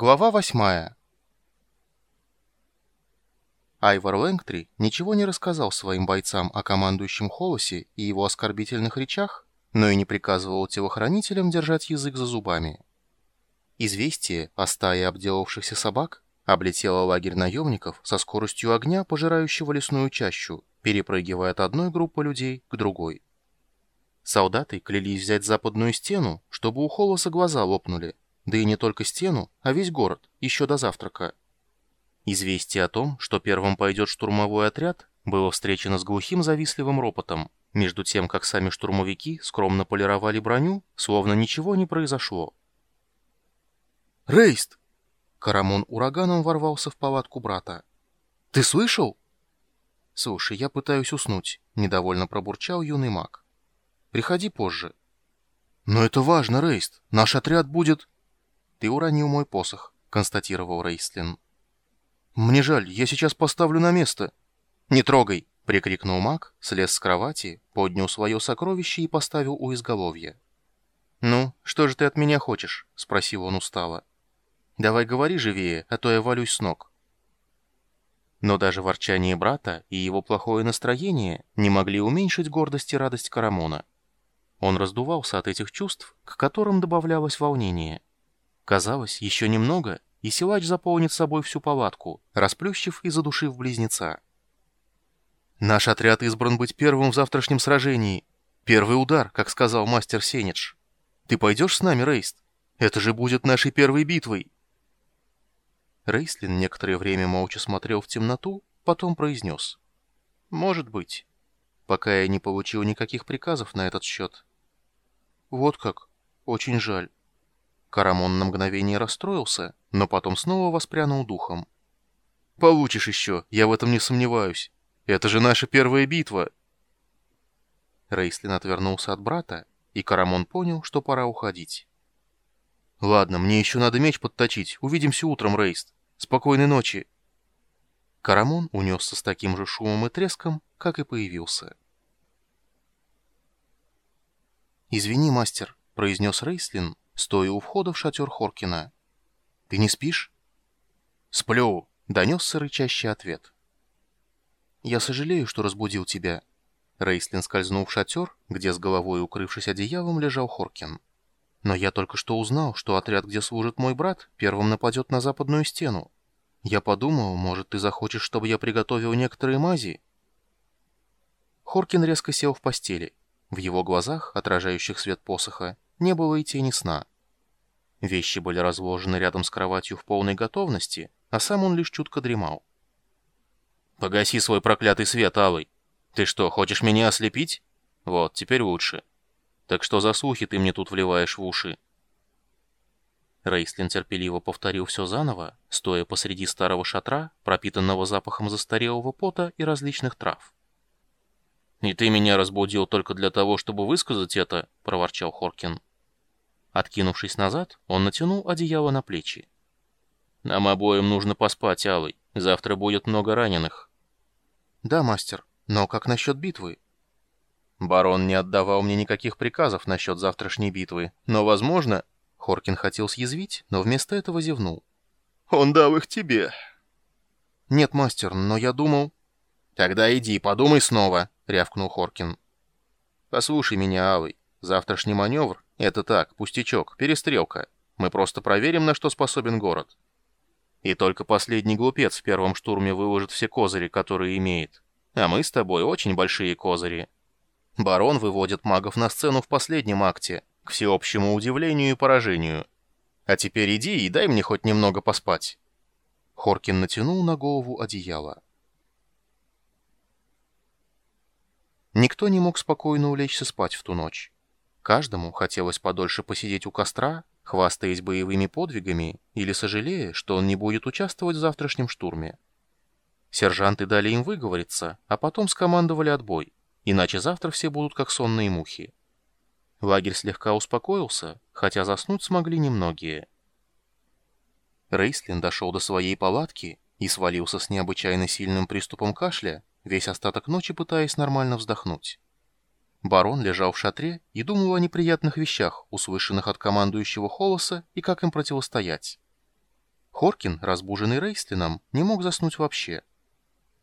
Глава восьмая. Айвор Лэнгтри ничего не рассказал своим бойцам о командующем Холосе и его оскорбительных речах, но и не приказывал телохранителям держать язык за зубами. Известие о стае обделавшихся собак облетело лагерь наемников со скоростью огня, пожирающего лесную чащу, перепрыгивая от одной группы людей к другой. Солдаты клялись взять западную стену, чтобы у Холоса глаза лопнули, да и не только стену, а весь город, еще до завтрака. Известие о том, что первым пойдет штурмовой отряд, было встречено с глухим завистливым ропотом, между тем, как сами штурмовики скромно полировали броню, словно ничего не произошло. «Рейст!» Карамон ураганом ворвался в палатку брата. «Ты слышал?» «Слушай, я пытаюсь уснуть», — недовольно пробурчал юный маг. «Приходи позже». «Но это важно, Рейст. Наш отряд будет...» «Ты уронил мой посох», — констатировал Рейслин. «Мне жаль, я сейчас поставлю на место». «Не трогай!» — прикрикнул маг, слез с кровати, поднял свое сокровище и поставил у изголовья. «Ну, что же ты от меня хочешь?» — спросил он устало. «Давай говори живее, а то я валюсь с ног». Но даже ворчание брата и его плохое настроение не могли уменьшить гордость и радость Карамона. Он раздувался от этих чувств, к которым добавлялось волнение. Казалось, еще немного, и силач заполнит собой всю палатку, расплющив и задушив близнеца. «Наш отряд избран быть первым в завтрашнем сражении. Первый удар, как сказал мастер Сенедж. Ты пойдешь с нами, Рейст? Это же будет нашей первой битвой!» Рейслин некоторое время молча смотрел в темноту, потом произнес. «Может быть. Пока я не получил никаких приказов на этот счет». «Вот как. Очень жаль». Карамон на мгновение расстроился, но потом снова воспрянул духом. «Получишь еще, я в этом не сомневаюсь. Это же наша первая битва!» Рейслин отвернулся от брата, и Карамон понял, что пора уходить. «Ладно, мне еще надо меч подточить. Увидимся утром, Рейст. Спокойной ночи!» Карамон унесся с таким же шумом и треском, как и появился. «Извини, мастер», — произнес Рейслин, стоя у входа в шатер Хоркина. «Ты не спишь?» «Сплю», — донесся рычащий ответ. «Я сожалею, что разбудил тебя». Рейслин скользнул в шатер, где с головой укрывшись одеялом лежал Хоркин. «Но я только что узнал, что отряд, где служит мой брат, первым нападет на западную стену. Я подумал, может, ты захочешь, чтобы я приготовил некоторые мази?» Хоркин резко сел в постели. В его глазах, отражающих свет посоха, не было и тени сна. Вещи были разложены рядом с кроватью в полной готовности, а сам он лишь чутко дремал. «Погаси свой проклятый свет, Алый. Ты что, хочешь меня ослепить? Вот, теперь лучше. Так что за слухи ты мне тут вливаешь в уши?» Рейслин терпеливо повторил все заново, стоя посреди старого шатра, пропитанного запахом застарелого пота и различных трав. «И ты меня разбудил только для того, чтобы высказать это?» — проворчал Хоркин. Откинувшись назад, он натянул одеяло на плечи. «Нам обоим нужно поспать, Алый. Завтра будет много раненых». «Да, мастер. Но как насчет битвы?» «Барон не отдавал мне никаких приказов насчет завтрашней битвы, но, возможно...» Хоркин хотел съязвить, но вместо этого зевнул. «Он дал их тебе». «Нет, мастер, но я думал...» «Тогда иди, подумай снова», — рявкнул Хоркин. «Послушай меня, Алый. Завтрашний маневр — это так, пустячок, перестрелка. Мы просто проверим, на что способен город. И только последний глупец в первом штурме выложит все козыри, которые имеет. А мы с тобой очень большие козыри. Барон выводит магов на сцену в последнем акте, к всеобщему удивлению и поражению. А теперь иди и дай мне хоть немного поспать». Хоркин натянул на голову одеяло. Никто не мог спокойно улечься спать в ту ночь. Каждому хотелось подольше посидеть у костра, хвастаясь боевыми подвигами или сожалея, что он не будет участвовать в завтрашнем штурме. Сержанты дали им выговориться, а потом скомандовали отбой, иначе завтра все будут как сонные мухи. Лагерь слегка успокоился, хотя заснуть смогли немногие. Рейслин дошел до своей палатки и свалился с необычайно сильным приступом кашля, весь остаток ночи пытаясь нормально вздохнуть. Барон лежал в шатре и думал о неприятных вещах, услышанных от командующего Холоса, и как им противостоять. Хоркин, разбуженный Рейстлином, не мог заснуть вообще.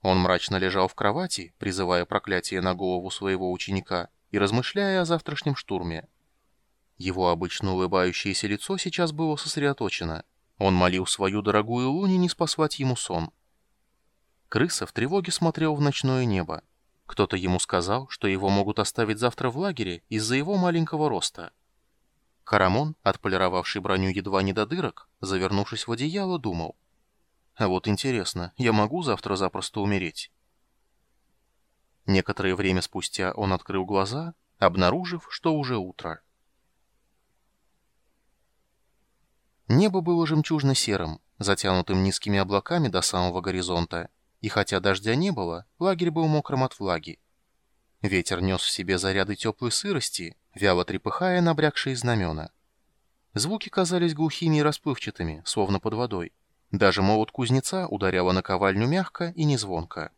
Он мрачно лежал в кровати, призывая проклятие на голову своего ученика и размышляя о завтрашнем штурме. Его обычно улыбающееся лицо сейчас было сосредоточено. Он молил свою дорогую Луни не спасать ему сон. Крыса в тревоге смотрел в ночное небо. Кто-то ему сказал, что его могут оставить завтра в лагере из-за его маленького роста. Карамон, отполировавший броню едва не до дырок, завернувшись в одеяло, думал. «А вот интересно, я могу завтра запросто умереть?» Некоторое время спустя он открыл глаза, обнаружив, что уже утро. Небо было жемчужно-серым, затянутым низкими облаками до самого горизонта, и хотя дождя не было, лагерь был мокрым от влаги. Ветер нес в себе заряды теплой сырости, вяло трепыхая набрякшие знамена. Звуки казались глухими и расплывчатыми, словно под водой. Даже молот кузнеца ударяла на ковальню мягко и незвонко.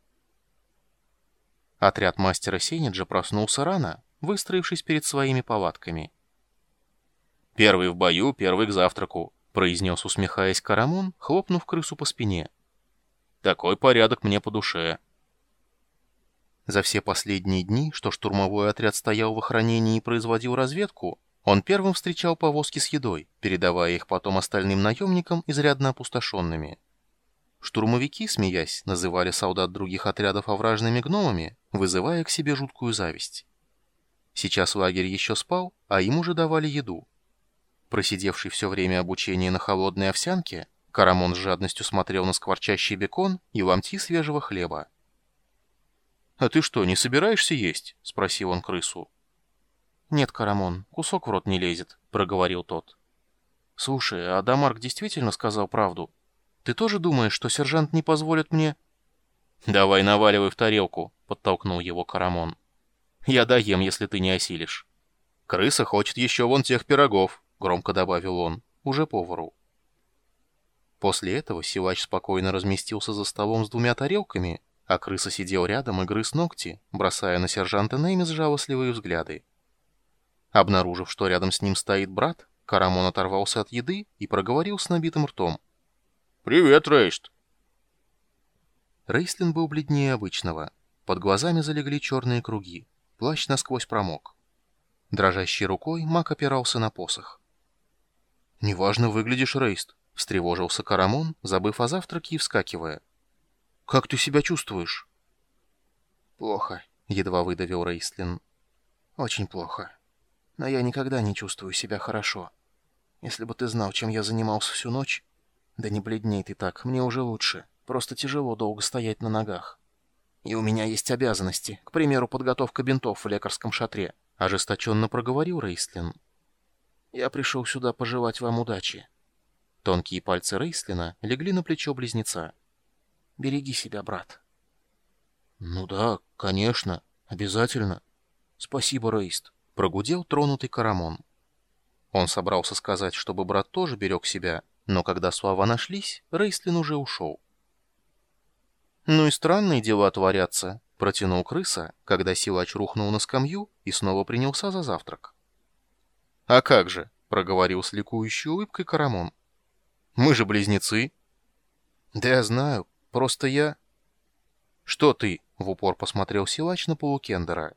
Отряд мастера Сенеджа проснулся рано, выстроившись перед своими палатками. «Первый в бою, первый к завтраку», — произнес, усмехаясь Карамон, хлопнув крысу по спине. «Такой порядок мне по душе». За все последние дни, что штурмовой отряд стоял в охранении и производил разведку, он первым встречал повозки с едой, передавая их потом остальным наемникам, изрядно опустошенными. Штурмовики, смеясь, называли солдат других отрядов овражными гномами, вызывая к себе жуткую зависть. Сейчас лагерь еще спал, а им уже давали еду. Просидевший все время обучения на холодной овсянке, Карамон с жадностью смотрел на скворчащий бекон и ломти свежего хлеба. «А ты что, не собираешься есть?» — спросил он крысу. «Нет, Карамон, кусок в рот не лезет», — проговорил тот. «Слушай, а Дамарк действительно сказал правду? Ты тоже думаешь, что сержант не позволит мне...» «Давай наваливай в тарелку», — подтолкнул его Карамон. «Я доем, если ты не осилишь». «Крыса хочет еще вон тех пирогов», — громко добавил он, уже повару. После этого силач спокойно разместился за столом с двумя тарелками, а крыса сидел рядом и грыз ногти, бросая на сержанта Неймис жалостливые взгляды. Обнаружив, что рядом с ним стоит брат, Карамон оторвался от еды и проговорил с набитым ртом. «Привет, Рейст!» Рейстлин был бледнее обычного. Под глазами залегли черные круги. Плащ насквозь промок. Дрожащей рукой маг опирался на посох. «Неважно выглядишь, Рейст», — встревожился Карамон, забыв о завтраке и вскакивая. Как ты себя чувствуешь?» «Плохо», — едва выдавил Рейстлин. «Очень плохо. Но я никогда не чувствую себя хорошо. Если бы ты знал, чем я занимался всю ночь...» «Да не бледней ты так, мне уже лучше. Просто тяжело долго стоять на ногах. И у меня есть обязанности, к примеру, подготовка бинтов в лекарском шатре», — ожесточенно проговорил Рейстлин. «Я пришел сюда пожелать вам удачи». Тонкие пальцы Рейслина легли на плечо близнеца. Береги себя, брат. Ну да, конечно, обязательно. Спасибо, Рейст. Прогудел тронутый Карамон. Он собрался сказать, чтобы брат тоже берег себя, но когда слова нашлись, Рейстлин уже ушел. «Ну и странные дела творятся», — протянул крыса, когда силач рухнул на скамью и снова принялся за завтрак. «А как же?» — проговорил с ликующей улыбкой Карамон. «Мы же близнецы». «Да я знаю, Просто я...» «Что ты?» — в упор посмотрел силач на полукендера.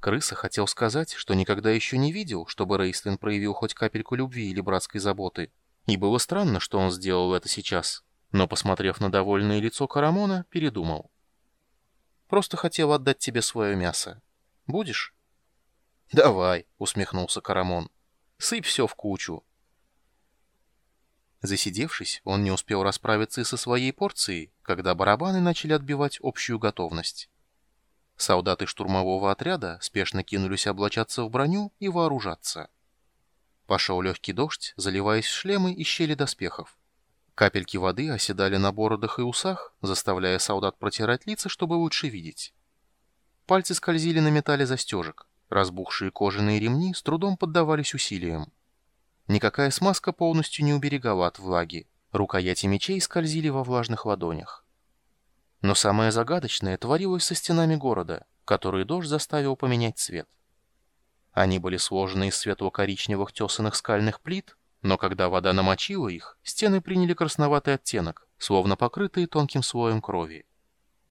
Крыса хотел сказать, что никогда еще не видел, чтобы Рейслин проявил хоть капельку любви или братской заботы. И было странно, что он сделал это сейчас. Но, посмотрев на довольное лицо Карамона, передумал. «Просто хотел отдать тебе свое мясо. Будешь?» «Давай», — усмехнулся Карамон. «Сыпь все в кучу. Засидевшись, он не успел расправиться и со своей порцией, когда барабаны начали отбивать общую готовность. Солдаты штурмового отряда спешно кинулись облачаться в броню и вооружаться. Пошел легкий дождь, заливаясь в шлемы и щели доспехов. Капельки воды оседали на бородах и усах, заставляя солдат протирать лица, чтобы лучше видеть. Пальцы скользили на металле застежек. Разбухшие кожаные ремни с трудом поддавались усилиям. Никакая смазка полностью не уберегала от влаги. Рукояти мечей скользили во влажных ладонях. Но самое загадочное творилось со стенами города, которые дождь заставил поменять цвет. Они были сложены из светло-коричневых тесанных скальных плит, Но когда вода намочила их, стены приняли красноватый оттенок, словно покрытые тонким слоем крови.